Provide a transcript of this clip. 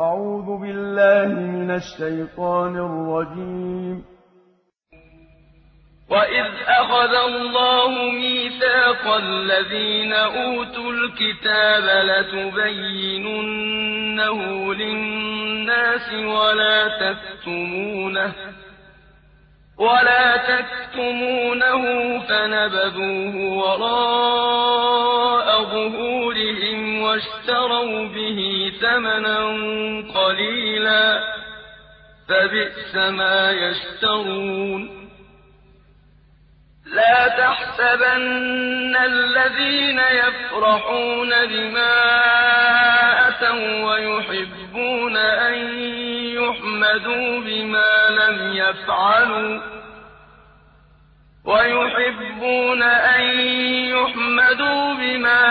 أعوذ بالله من الشيطان الرجيم. وإذ أخذ الله ميثاق الذين أوتوا الكتاب لتبيننه للناس ولا تكتمونه ولا تكتمونه فنبذوه وراء ظهورهم. واشتروا به ثمنا قليلا فبئس ما يشترون. لا تحسبن الذين يفرحون بما أتوا ويحبون أن يحمدوا بما لم يفعلوا ويحبون أن يحمدوا